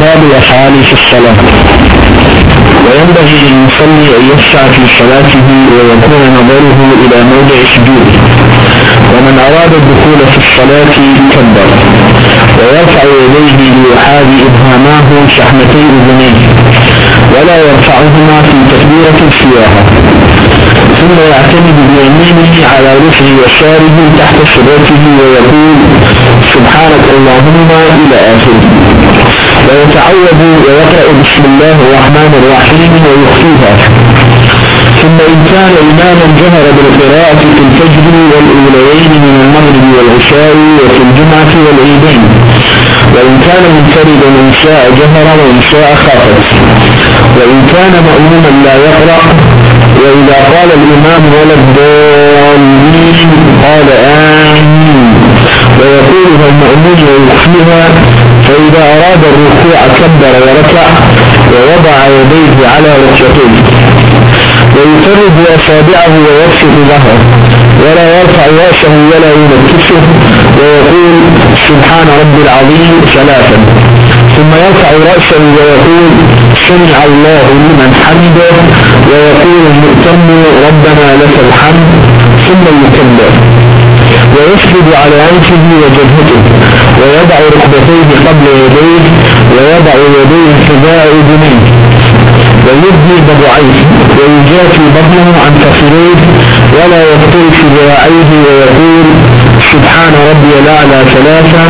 بعض الأفعال في الصلاة. وينبغي للمصلي أن يسعى في صلاته ويكون نظره إلى موضع سجوده ومن أراد الدخول في الصلاة كبر ويرفع يديه ليحاذي إبهاماه شحمتي أذنيه. ولا يرفعهما في تكبيرة سواها ثم يعتمد بيمينه على رفع يساره تحت صدرته ويقول سبحانك اللهم إلى آخره. ويتعوذ ويقرأ بسم الله الرحمن الرحيم ويخفيها. ثم إن كان إماما جهر بالقراءة في الفجر والأوليين من المغرب والعشاء وفي الجمعة والعيدين. وإن كان منفردا إن شاء جهر وإن شاء خافت. وإن كان مأموما لا يقرأ. وإذا قال الإمام ولا الضالين قال آمين. ويقولها المأمون ويخفيها فإذا أراد الركوع كبر وركع ووضع يديه على ركعتيه ويفرد أصابعه ويبسط ظهره ولا يرفع رأسه ولا ينكسه. ويقول سبحان رب العظيم ثلاثا. ثم يرفع رأسه ويقول سمع الله لمن حمده. ويقول المؤتم ربنا لك الحمد ثم يكبر. ويسجد على أنفه وجبهته ويضع ركبتيه قبل يديه ويضع يديه حذاء اذنيه ويبدي ضبعيه ويجافي بطنه عن فخذيه ولا يفترش ذراعيه ويقول سبحان ربي الأعلى ثلاثا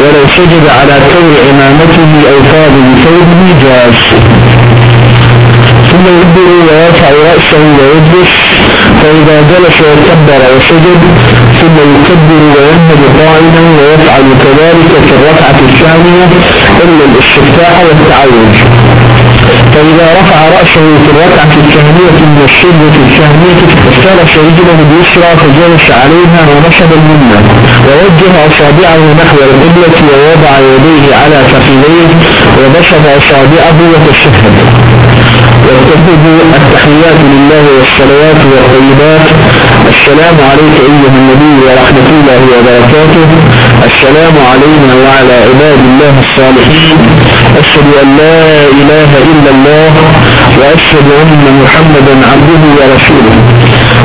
ولو سجد على كور عمامته أو فاضل ثوبه جاز. ثم يدبر ويرفع رأسه ويجلس فإذا جلس وكبر وسجد ثم يكبر وينهد قائما ويفعل كذلك في الركعة الثانية إلا الاستفتاح والتعوذ فإذا رفع رأسه في الركعة الثانية من الشدة الثانية افترش رجله اليسرى فجلس عليها ونشب اليمنى ووجه أصابعه نحو القبلة ووضع يديه على فخذيه وبسط أصابعه وتشهد. وتكتب التحيات لله والصلوات والطيبات. السلام عليك أيها النبي ورحمة الله وبركاته. السلام علينا وعلى عباد الله الصالحين. أشهد أن لا إله إلا الله وأشهد أن محمدا عبده ورسوله.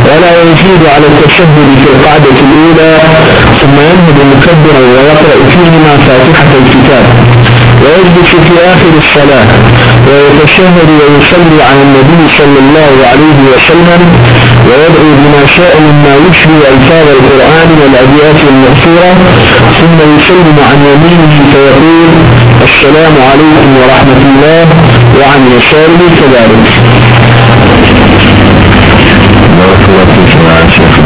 ولا يزيد على التشهد في القعدة الأولى ثم ينهض مكبرا ويقرأ فيهما فاتحة الكتاب. ويجلس في آخر الصلاة ويتشهد ويصلي على النبي صلى الله عليه وسلم ويدعو بما شاء مما يشبه ألفاظ القرآن والأبيات المغفورة ثم يسلم عن يمينه فيقول السلام عليكم ورحمة الله وعن يساره كذلك. بارك الله فيك يا شيخ.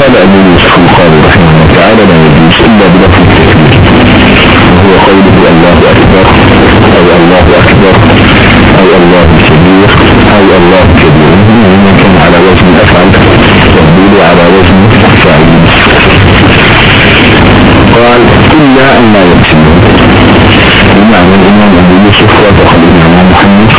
قال أبو يوسف القاضي رحمه الله تعالى لا يجوز إلا بلفظ التكبير. وهو قوله الله أكبر أو الله أكبر أو الله كبير أو الله كبير. ممكن على وزن أفعل تبديل على وزن فعل قال إلا أن لا يكسبه. بمعنى الإمام أبو يوسف وقال الإمام محمد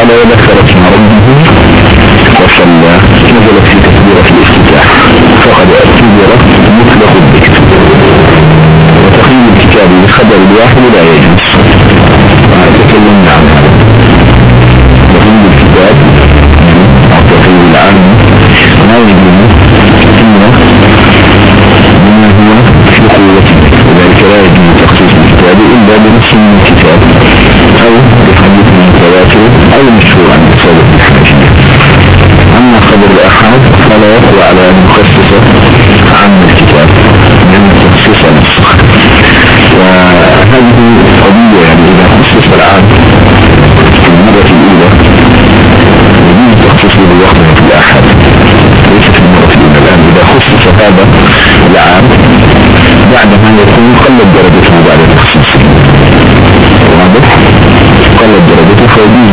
تعالى وذكر اسم ربه وصلى. نزلت في تكبيرة الافتتاح. فقد اعتبر مطلق الذكر. وتقييم الكتاب بخبر الواحد لا يجوز. تكلمنا عن هذا. تقييم الكتاب أو تقييم العام لا يجوز إلا بما هو في قوته وذلك لا يجوز تخصيص الكتاب إلا بنص من الكتاب. أو مشهور عن رسالة الحنفية أما خبر الأحاد فلا يقوى على أن يخصص عن الكتاب لأن التخصيص نسخ وهذه قضية يعني إذا خصص العام في المرة الأولى يجوز تخصيصه بالوقت في الأحد ليس في المرة الأولى الآن إذا خصص هذا العام بعد ما يكون قلت درجته بعد تخصيصه واضح؟ قلت درجته فيجوز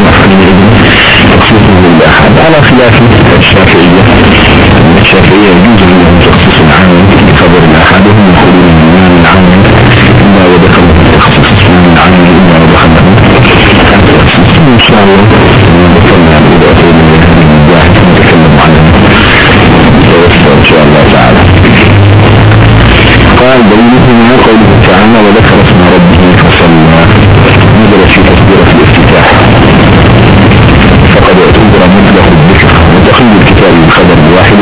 على خلاف الشافعية. الشافعية يجوز لهم تخصيص العام بخبر الأحد هم يقولون الإمام العام. إلا ودخل تخصيص الإمام العام إلا ودخل إن شاء الله. نتكلم عن إضافة الواحد نتكلم عنه إن شاء الله. تعالى قال دليله ما قوله تعالى وذكر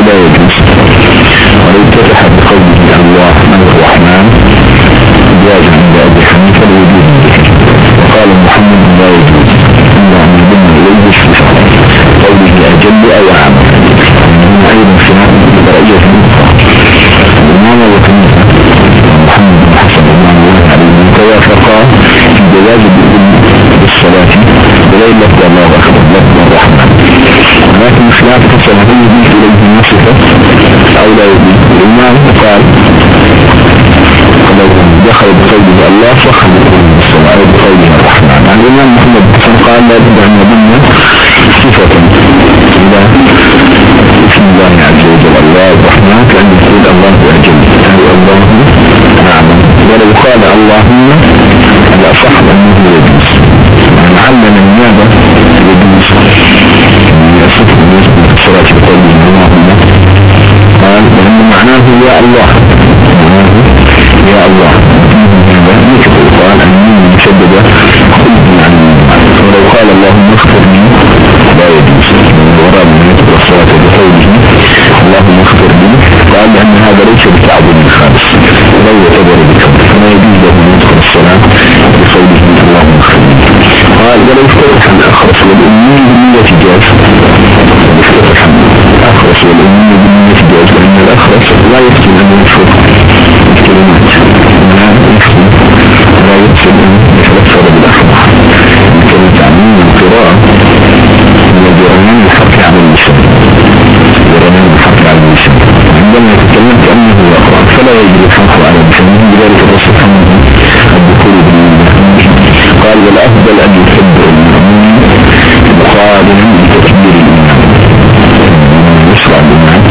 لا يجوز ولو اتفتح بقوله الله الرحمن جاز عند أبي حنيفة الوجود. وقال محمد لا يجوز الا ان يضم إليه الصفه قوله أجل أو اعمى انه أيضا خلاف أخرى الإمام حنيفة محمد بن حسن رضوان الله عليه توافقا في جواز بالصلاة بغير أو لا يضيف الامام قال لو دخل بقوله الله صح بالصلاة بقوله الرحمن. عن الإمام محمد حسن قال لا بد أن يضم صفة. إلى اسم الله عز وجل الله الرحمن كأن يقول الله أجل. أي الله نعم. ولو قال اللهم هذا صح أنه يجوز. علم النيابة يجوز. يصف بالنسبة للصلاة بقوله يا الله. يا الله. مثل القرآن عن ولو قال اللهم اغفر لي لا يجوز من الصلاة بقوله اللهم اغفر لي. قال لأن هذا ليس فلا يجوز له أن يدخل الصلاة بقوله اللهم اغفر لي. قال ولو افتتح الأخرس والأمي بالنية جاز فلا يجب الحرف على اللسان لذلك الرسول الدخول قال والأفضل أن يحب المؤمن مقارنا بتكبير الإمام يسرع بالإمام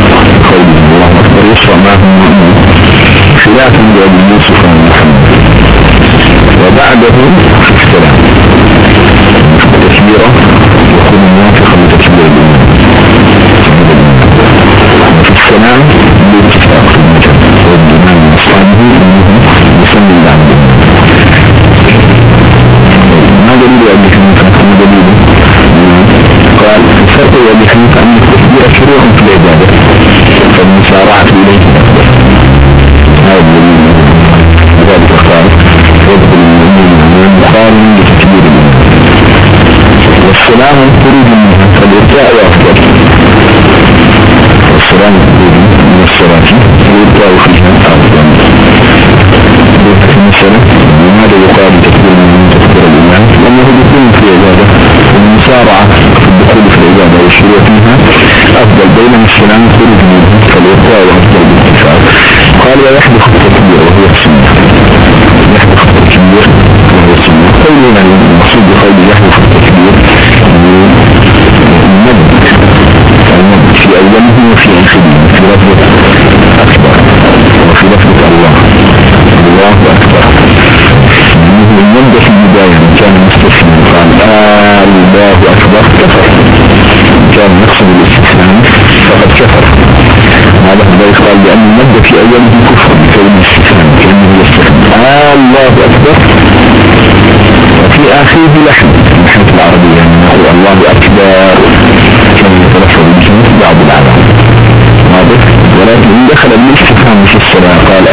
قوله الله أكبر يسرع المؤمن خلافا لأبي يوسف ومحمد وبعده وفيها أفضل بينما السلام خروج منه فالوقوع وأفضل بالاتفاق قال ويحدث التكبير وهو السنة. يحدث التكبير وهو السنة. قولنا المقصود بقول يحدث التكبير المد المد في أوله وفي آخره في رفضة أكبر. وفي رفضة الله. الله أكبر. المد في البداية كان مستثنى قال آه، الله أكبر. كفر كان يقصد الاستسلام فقد كفر. وعلى ذلك قال بأن المدة في أيامه كفر بكلمة الاستسلام كأنه يستسلم الله أكبر. وفي آخره لحن. من حيث العربية يعني الله أكبر. كما يتلفظ به بعض العلماء واضح؟ ولكن دخل الاستسلام في الصلاة قال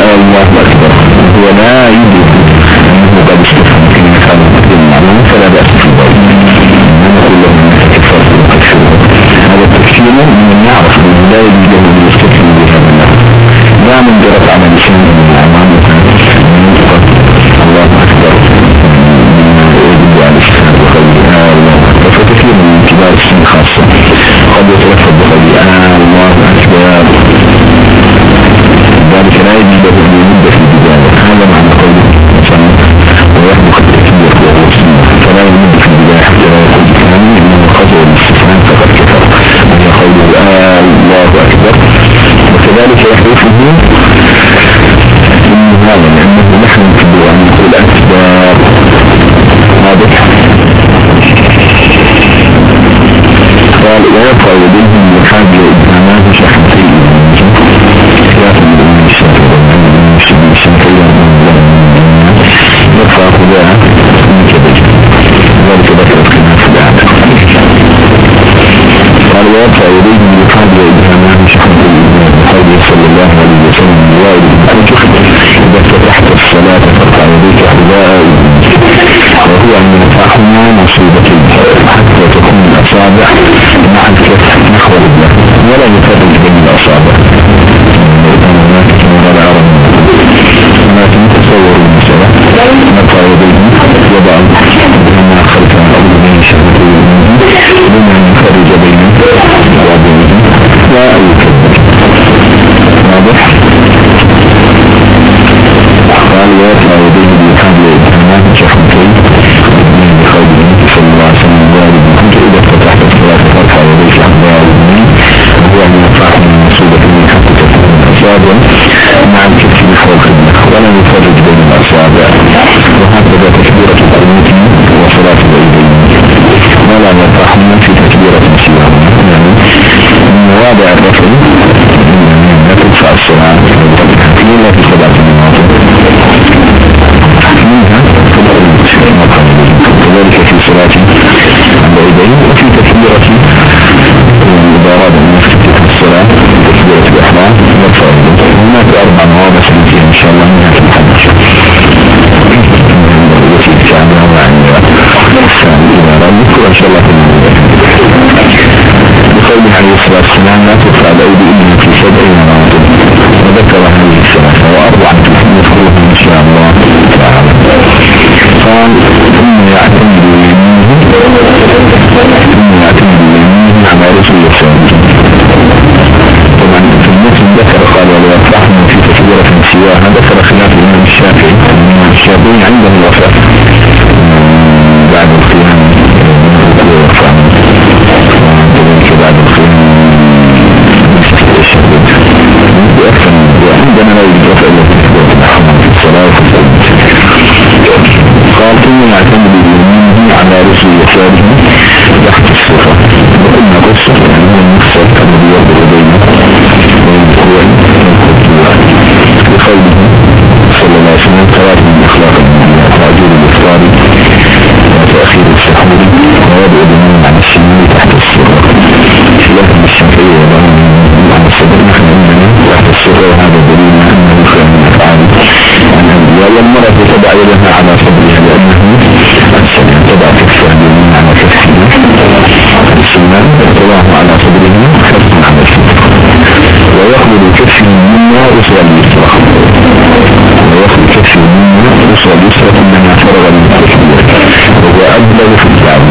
وهو أن ينفعهما مصيبتين حتى تكون الأصابع مع الكف نحو البلد ولا يفرق بين الأصابع. بأحسن وعندنا لا يوجد التي تثبت محمد في الصلاة وفي الصلاة. قال ثم يعتمد باليمين على رسل يساره غير هذا الدليل أن الفعل من أفعال الأنبياء والمرأة تضع يدها على صدرها لأنه السنة تضع كفها اليمين على كفها السنة تضعه على صدرها كفها على السنة ويقبل كفه منا أسرى اليسرى ويقبل كفه منا أسرى اليسرى كلما فرغ من الكفر وهو أبلغ في الدعوة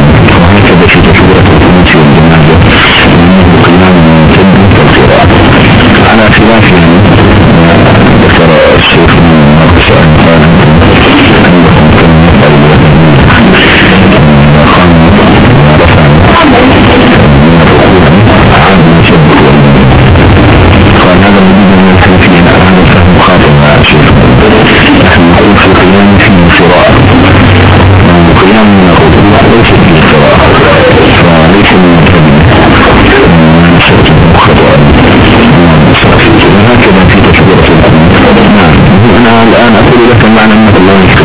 geografia, né? معنى النبي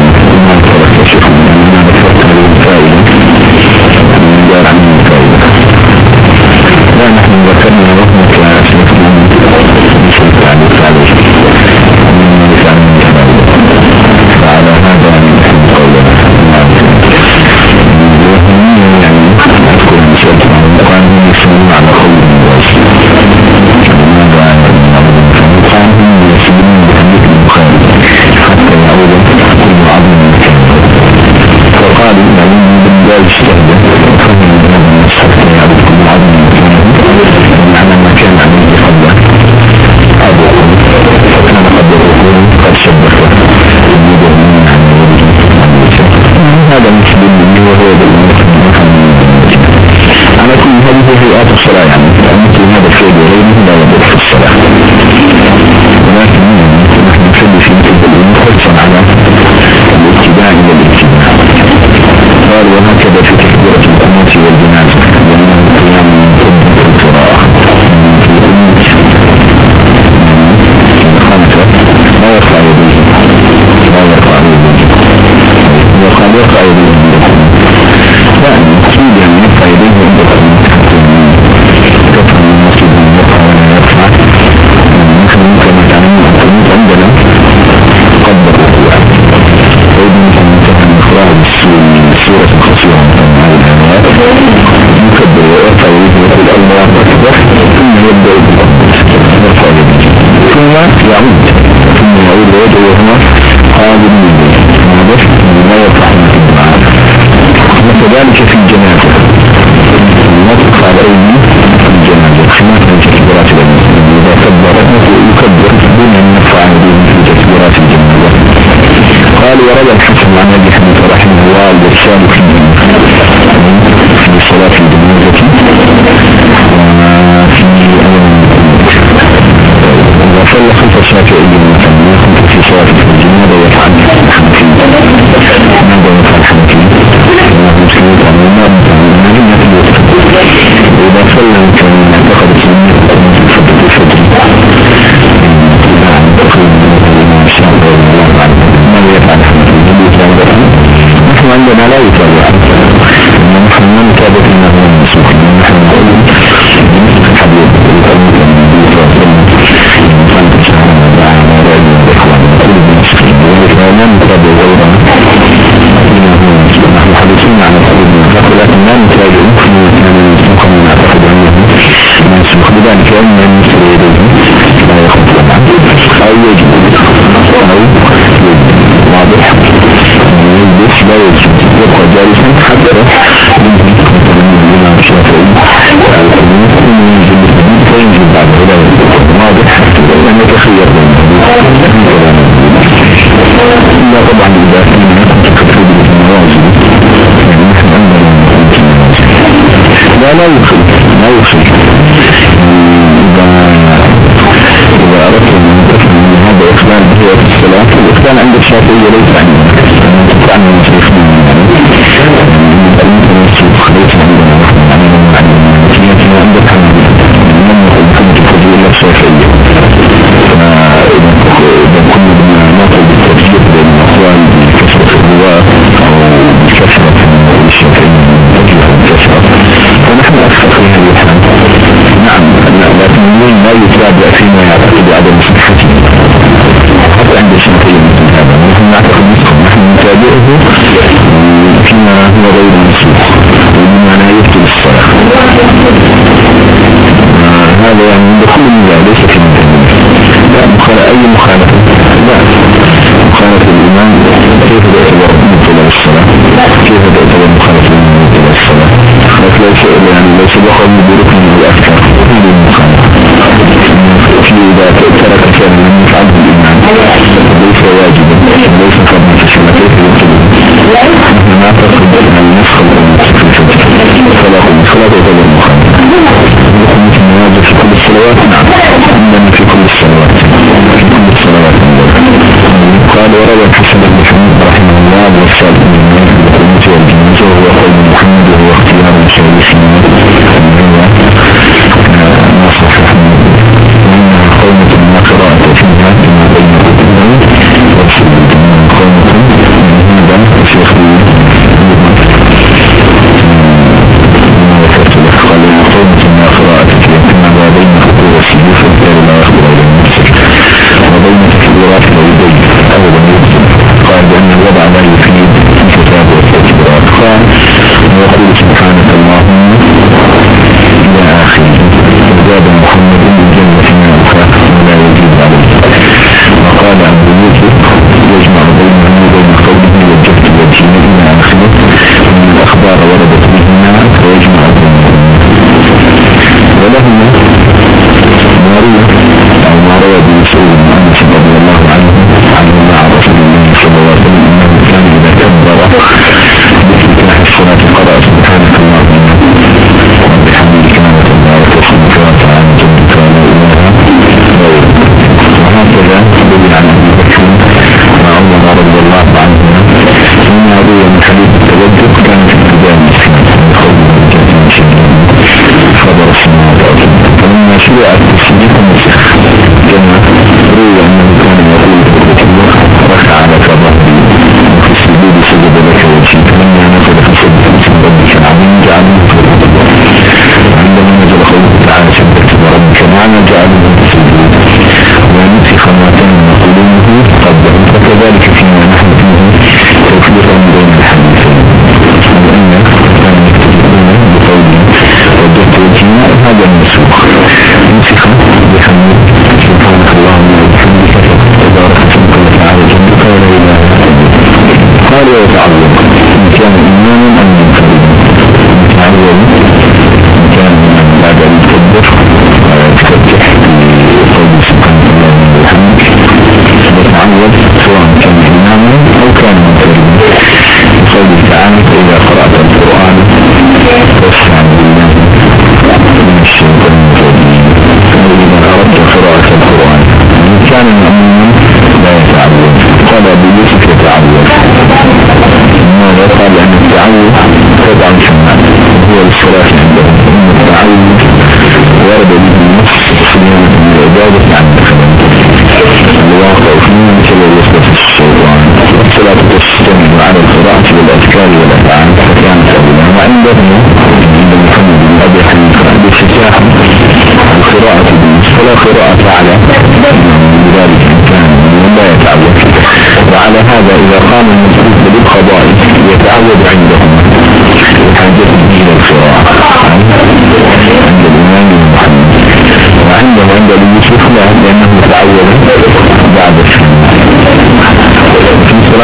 eşya düşünün ينهي الإمام الشافعي الحديث ثم ينزل الحديث فينزل بعده لا واضح لأن يتخير إلا طبعا إذا كان يكون تكتب المواجب يعني نحن عندنا لا لا يخل لا يخل إخلال به في الصلاة الإخلال عند الشافعية ليس عندنا عن إلا الشافعية فإذا كنا نقل بالتفجير بين الأقوال بكثرة الرواة أو بكثرة الشافعية بكثرة فنحن أكثر في هذه نعم لكن لا يتابع فيما يعتقد بمعنى يبطل الصلاة. هذا يعني عند كل مياه ليس في لا مخالفة أي مخالفة؟ لا. مخالفة الإمام كيف تعتبر مبطل الصلاة؟ كيف تعتبر مخالفة مبطل الصلاة؟ لكن ليس يعني ليس دخل بركن الأكثر هذه المخالفة في إذا ترك شيئا لم يفعله الإمام ليس واجبا ليس فرضا في الصلاة. كيف يبطل نحن نعتقد أن النسخ في الفجر صلاة الصلاة تعتبر مخالفة مثل الواجب في كل الصلوات نعم عندنا في كل الصلوات في كل الصلوات قال وروى الحسن بن حميد رحمه الله والسالك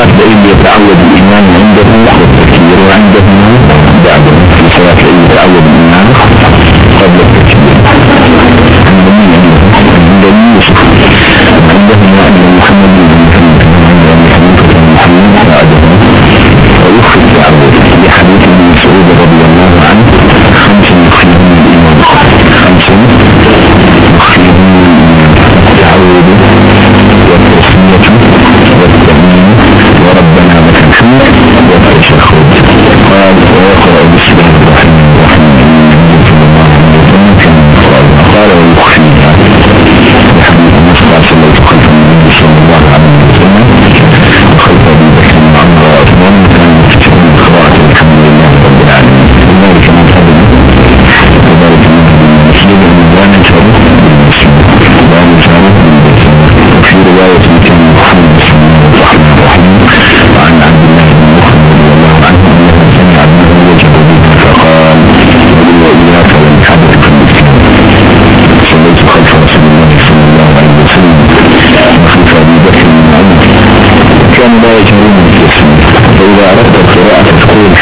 الصلاة العيد يتعود الإمام عند الله والتكبير عنده بعد في صلاة العيد يتعود الإمام قبل التكبير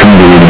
Elhamdülillah.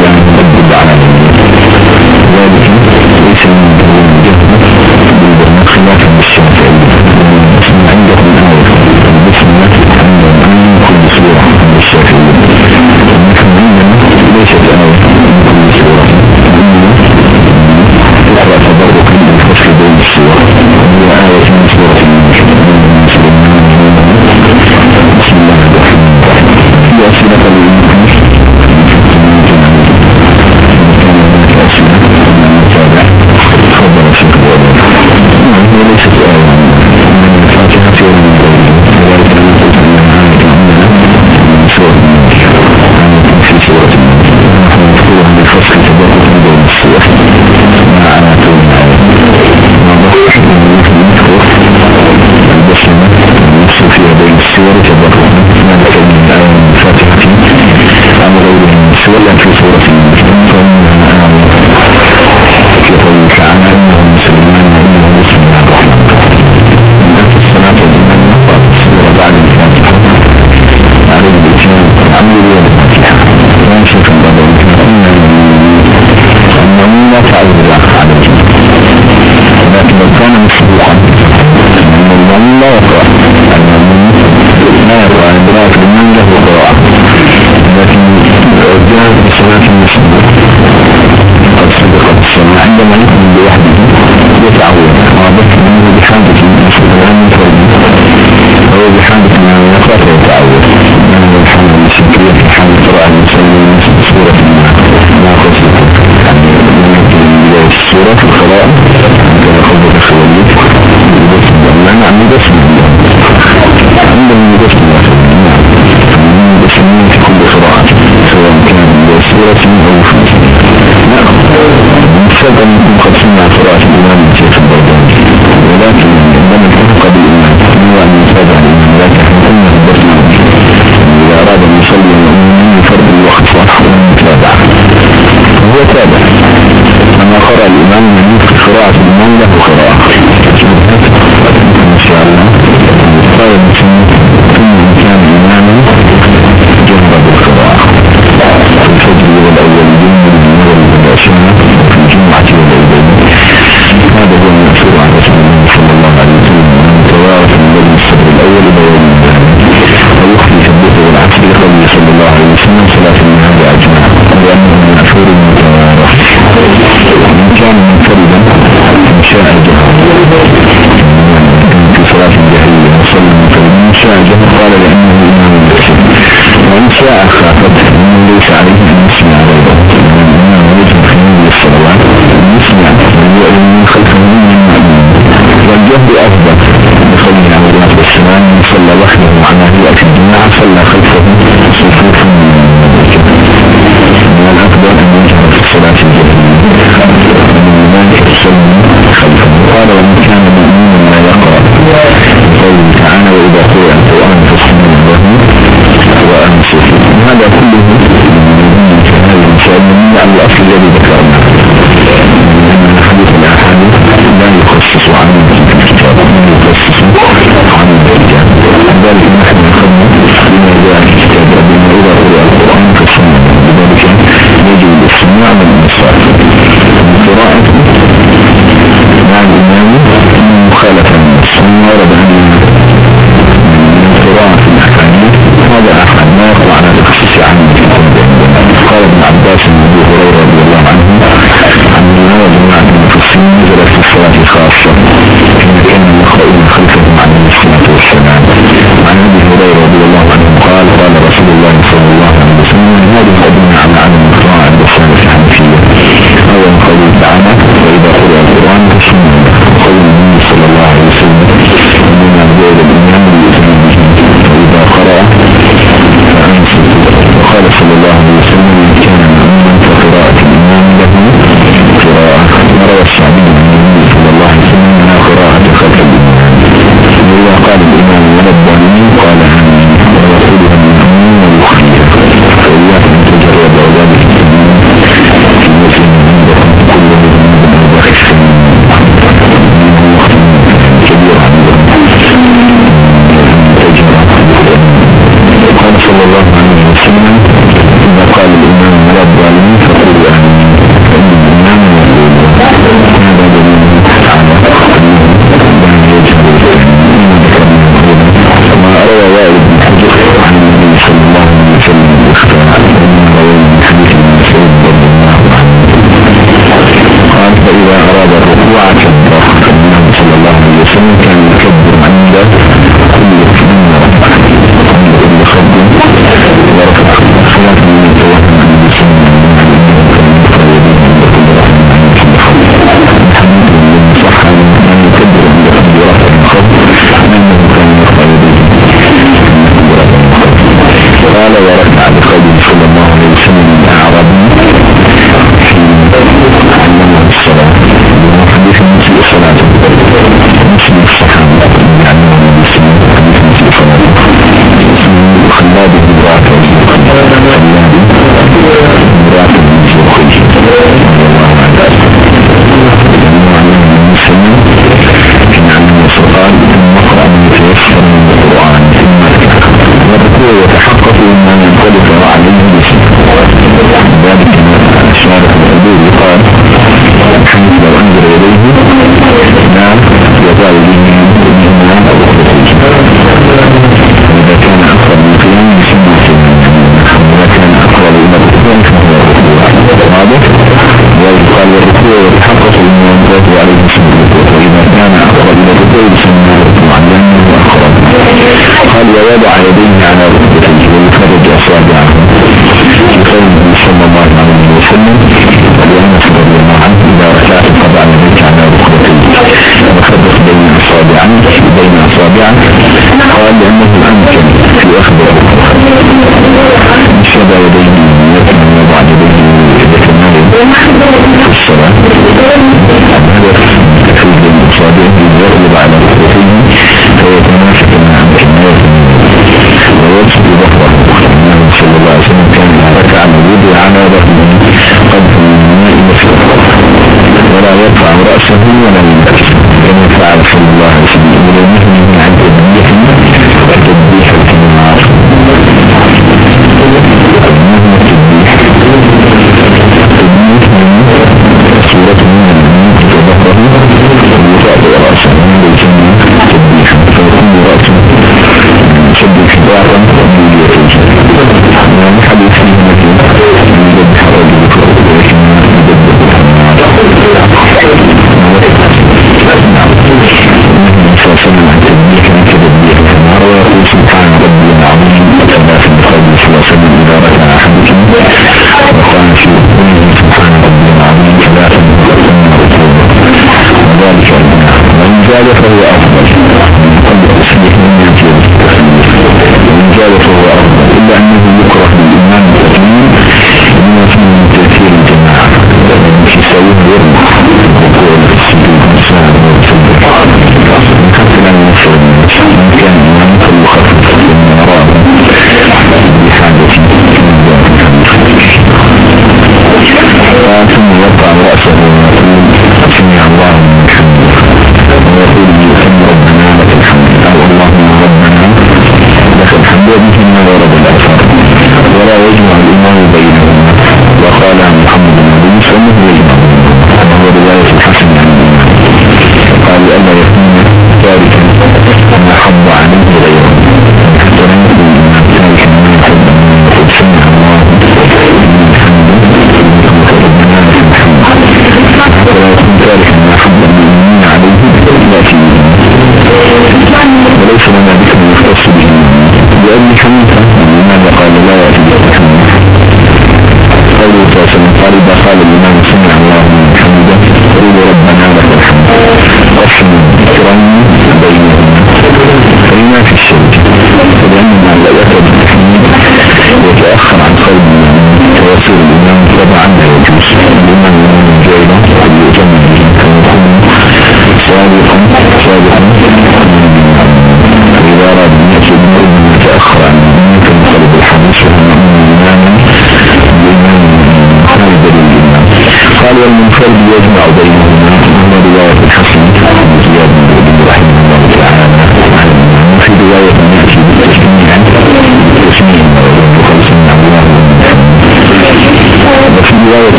سورة معروفة نعم. سبب منكم قد سمع قراءة الإمام الشيخ البرداني ولكن عندما الحق بالإمام هو أن يصاب الإمام لكن ثم هدفنا إذا أراد أن يصلي المؤمنين فرض الوقت صح ومتابعة السنة مجموعة اليدين هذا هو المأثور عن رسول الله صلى الله عليه وسلم ويعرف الذي الصدر الأول بيان ويخفي ثبته العقل قوله صلى الله عليه وسلم ثلاث من أجمع لأنه مأثور متوارث وإن كان منفردا إن شاء الجهل في صلاة الجهل صلى الله عليه شاء الجهل قال لأنه إمام المسجد وإن شاء خافت هذا كله قال ووضع يديه على ركبتيه ويخرج أصابعه؟ يقول صلى الله عليه وسلم. ولأنس رضي الله عنه إذا رجعت قضاء يديك على ركبتيه. وخرج بين اصابعه بين أصابعه. قال لأنه أمكن في أخذ ركبتيه يديه يتمنى وضع يديه في الصلاة. الله عليه وسلم كان ركع موجود على رحمه قد الماء ولا يرفع رأسه ولا ينكس كما فعل صلى الله عليه وسلم ولو نهمه عن تدبيح وتدبيح في النار Thank you.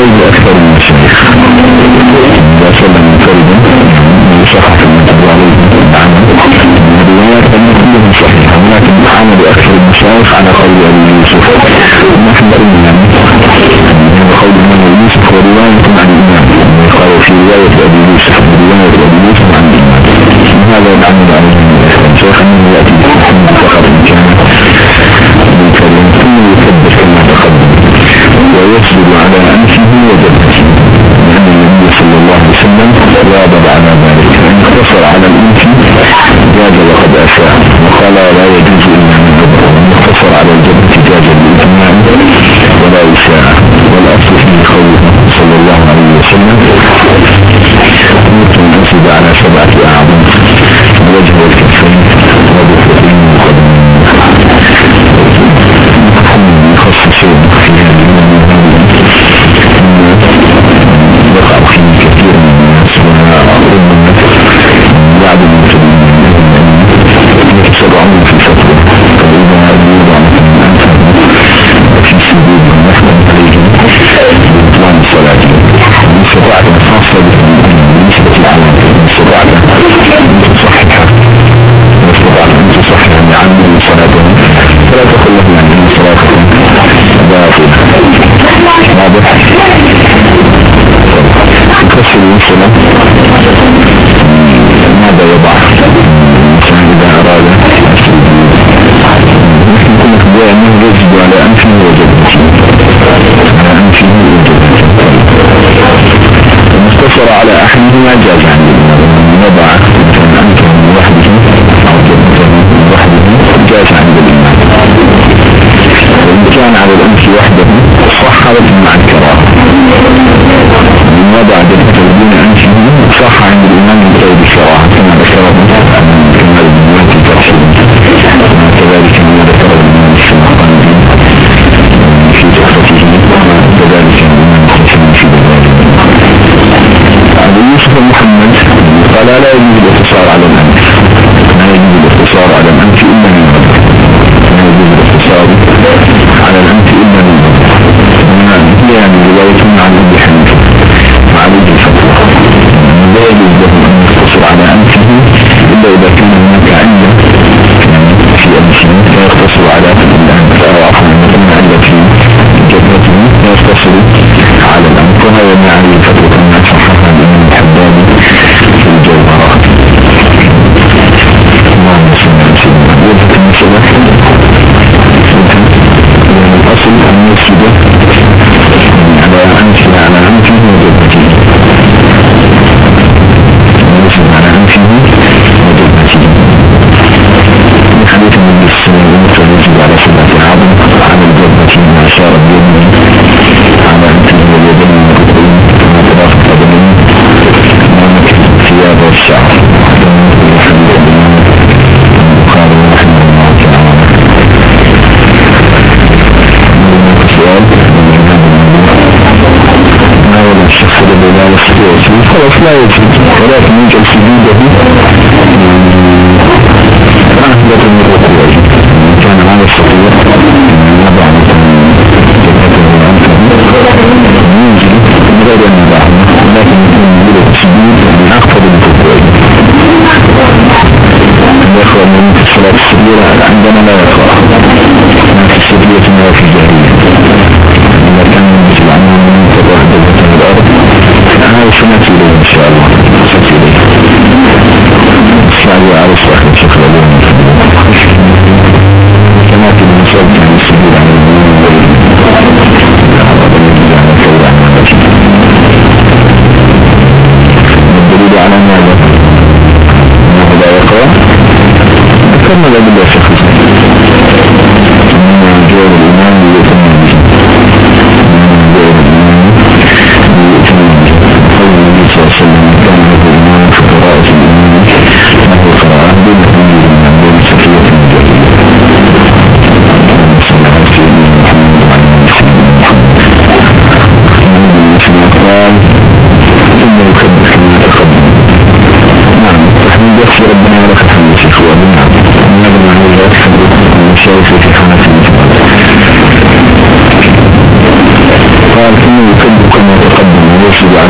aleyhi ve sellem sellem unutun nasıl bir ana amel cezmen mescidi ولكن يكون يجب السجود يعني أخفض من ركوعه يقرأ من في الصلاة السريرة عندنا لا يقرأ ما في السرية ما sen ne olabiliyorsun? Hmm, doğru, iman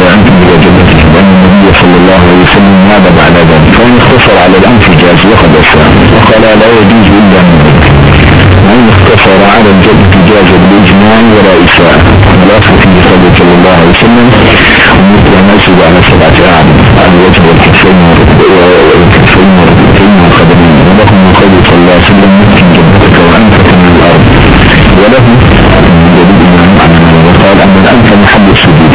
على أنف بوجبته لأن النبي صلى الله عليه وسلم نادى على ذلك فإن اختصر على الأنف جاز وقد أسلم. وقال لا يجوز إلا من ذلك وإن اختصر على الجبهة جاز بالإجماع ولا إساءة. والأصل في صلى الله عليه وسلم ومثل ما يسجد على سبعة أعلم الوجه والكفين والكفين والركبتين والقدمين. وله من قوله صلى الله عليه وسلم ممكن جبهتك وأنفك من الأرض وله دليل إمام عن وقال أن الأنف محل السجود.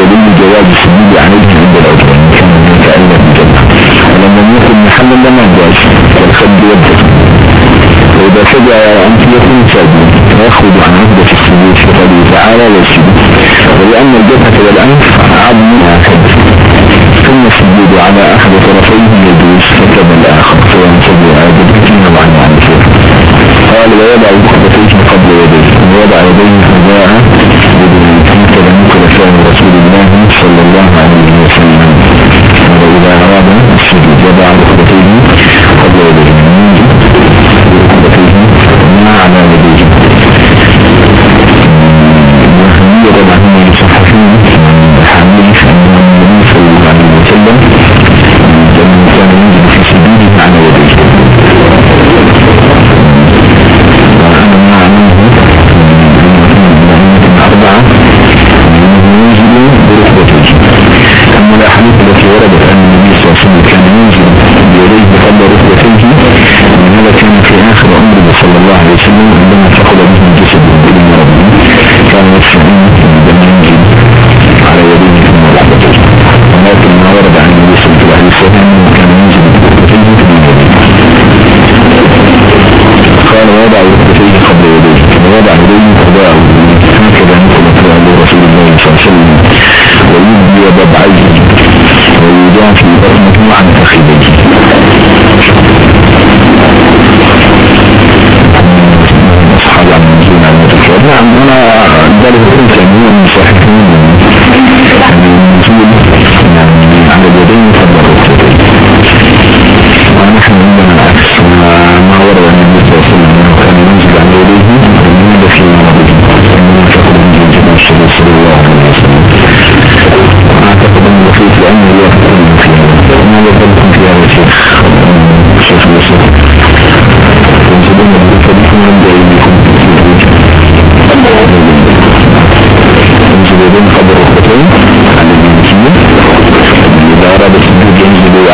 بدليل جواز السجود عليه عند الأجرين كان هناك أيضا بجبهة ولما يكن محلا لما جاز والخد يده وإذا سجع أنت يكون ساجدا ويخرج عن عهدة السجود في قوله تعالى والسجود ولأن الجبهة والأنف عظم واحد ثم السجود على أحد طرفيه يجوز فكذا الآخر سواء على جبهته أو عن عنفه قال ويضع ركبتيه قبل يديه ويضع يديه حذاء يديه. هكذا نقل فعل رسول الله صلى الله عليه وسلم وإذا أراد السجود يضع ركبتيه قبل يديه Mutlaka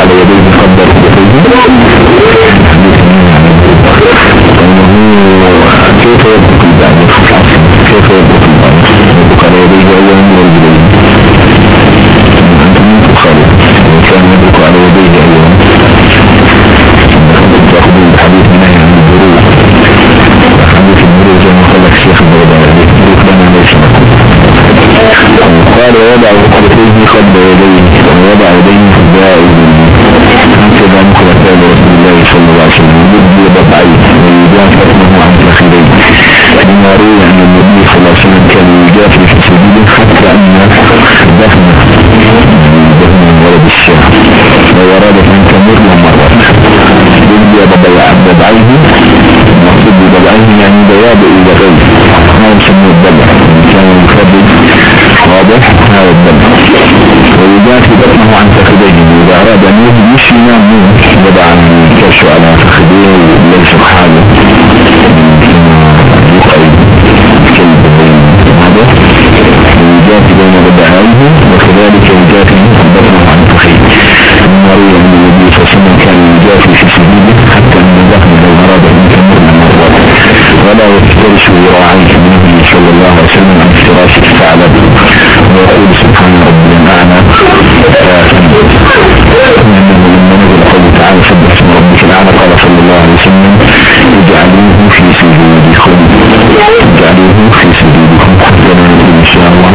على يديه قبل ركبتين قوله كيف يبقى البعض كيف يبقى البعض يبقى على يديه أولا ورجلين أنت من تخالف كان يبقى على يديه أولا تأخذون الحديث من عن البروح حديث البروح زي ما قال لك شيخ البغدادي البروح لنا ليس قال وضع ركبتيه قبل يديه ووضع يديه في الدعاء مخلفاء لرسول الله صلى الله عليه وسلم يبدي بضعيه ويجاف اسمه عن فخذيه لما روي عن النبي صلى الله عليه وسلم كان يجافي في سبيله حتى أن دفنه دفنه ولد الشاه لو ارادت أن تمر مرة. يبدي بضعيه. المقصود بضعيه يعني بياض إلى غير ما يسمى الضبع. كان يفضل واضح. هذا الضبع ويجافي بطنه عن فخذيه إذا أراد أن يمشي ينام وضع الكرش على فخذيه وليس حاله. يقعد الكلب واضح ويجافي بين بدعائه وكذلك يجافي بطنه عن فخذيه المروي عن النبي صلى الله عليه وسلم كان يجافي في سبيله حتى ولا يفترش ذراعيه النبي صلى الله عليه وسلم عن افتراش الثعلب ويقول سبحان ربي قوله تعالى سبح اسم ربك قال صلى الله عليه وسلم اجعلوه في سجودكم ان شاء الله.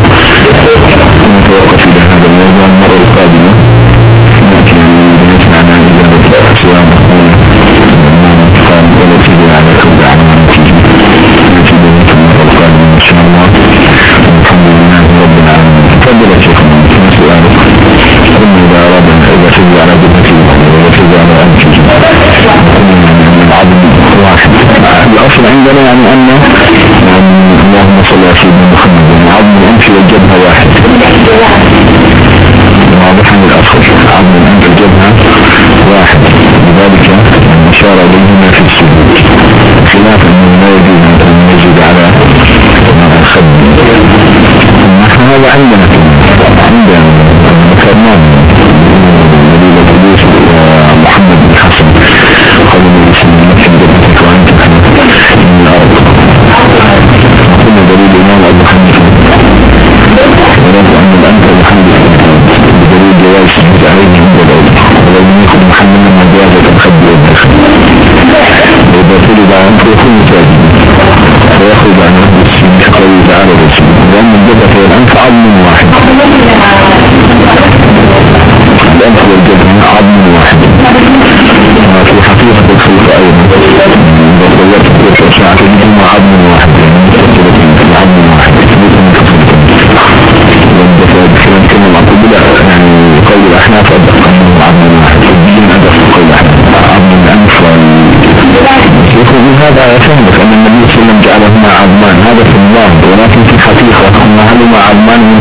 عدم واحد يعني عدم واحد. يعني, يعني قول الأحناف أدق أنه عدم واحد. الدين أدق قول الأحناف. عدم الأنف يقول هذا يفهمك أن النبي صلى الله عليه وسلم جعلهما عظمان. هذا في الله ولكن في الحقيقة أن هلما عظمان من